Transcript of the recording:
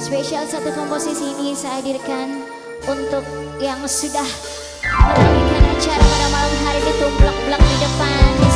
Spesial satu komposisi ini saya hadirkan untuk yang sudah meramaikan acara pada malam hari di tumplak-blak di depan.